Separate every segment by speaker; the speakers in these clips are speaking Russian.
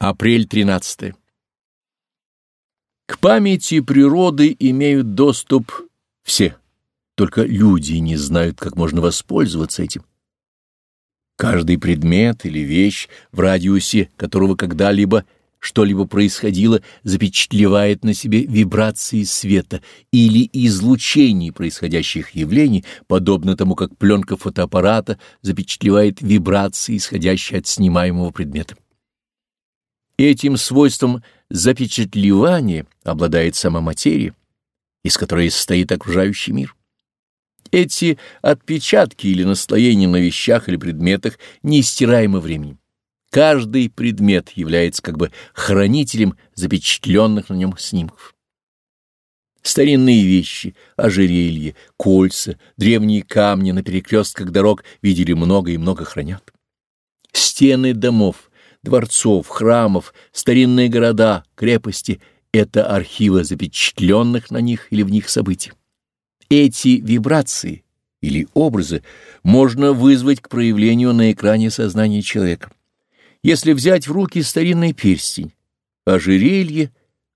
Speaker 1: Апрель 13. К памяти природы имеют доступ все, только люди не знают, как можно воспользоваться этим. Каждый предмет или вещь, в радиусе которого когда-либо что-либо происходило, запечатлевает на себе вибрации света или излучений происходящих явлений, подобно тому, как пленка фотоаппарата запечатлевает вибрации, исходящие от снимаемого предмета. Этим свойством запечатлевания обладает сама материя, из которой состоит окружающий мир. Эти отпечатки или наслоения на вещах или предметах неистираемы временем. Каждый предмет является как бы хранителем запечатленных на нем снимков. Старинные вещи, ожерелья, кольца, древние камни на перекрестках дорог видели много и много хранят. Стены домов, дворцов, храмов, старинные города, крепости — это архивы запечатленных на них или в них событий. Эти вибрации или образы можно вызвать к проявлению на экране сознания человека. Если взять в руки старинный перстень, ожерелье,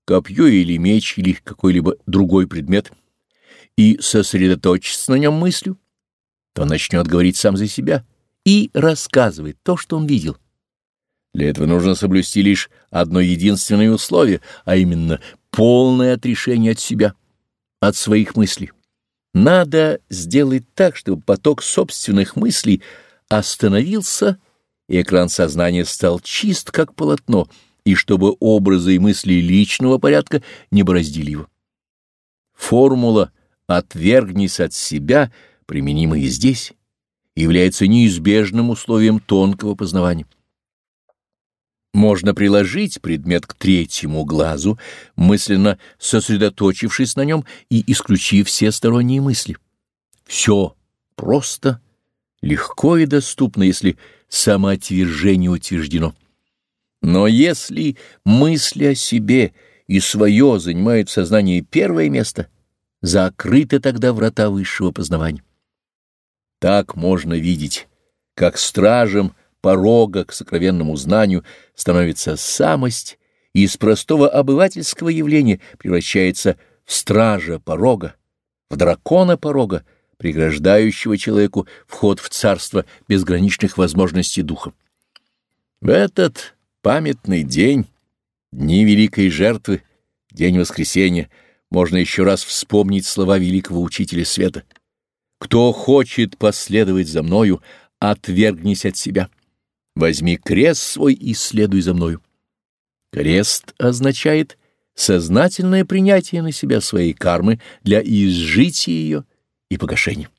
Speaker 1: копье или меч или какой-либо другой предмет и сосредоточиться на нем мыслью, то начнет говорить сам за себя и рассказывать то, что он видел. Для этого нужно соблюсти лишь одно единственное условие, а именно полное отрешение от себя, от своих мыслей. Надо сделать так, чтобы поток собственных мыслей остановился, и экран сознания стал чист, как полотно, и чтобы образы и мысли личного порядка не бороздили его. Формула «отвергнись от себя», применимая здесь, является неизбежным условием тонкого познавания. Можно приложить предмет к третьему глазу, мысленно сосредоточившись на нем и исключив все сторонние мысли. Все просто, легко и доступно, если самоотвержение утверждено. Но если мысли о себе и свое занимают в сознании первое место, закрыты тогда врата высшего познавания. Так можно видеть, как стражем порога к сокровенному знанию становится самость и из простого обывательского явления превращается в стража порога, в дракона порога, преграждающего человеку вход в царство безграничных возможностей духа. В этот памятный день, дни великой жертвы, день воскресения, можно еще раз вспомнить слова великого учителя света. «Кто хочет последовать за мною, отвергнись от себя». Возьми крест свой и следуй за мною. Крест означает сознательное принятие на себя своей кармы для изжития ее и погашения.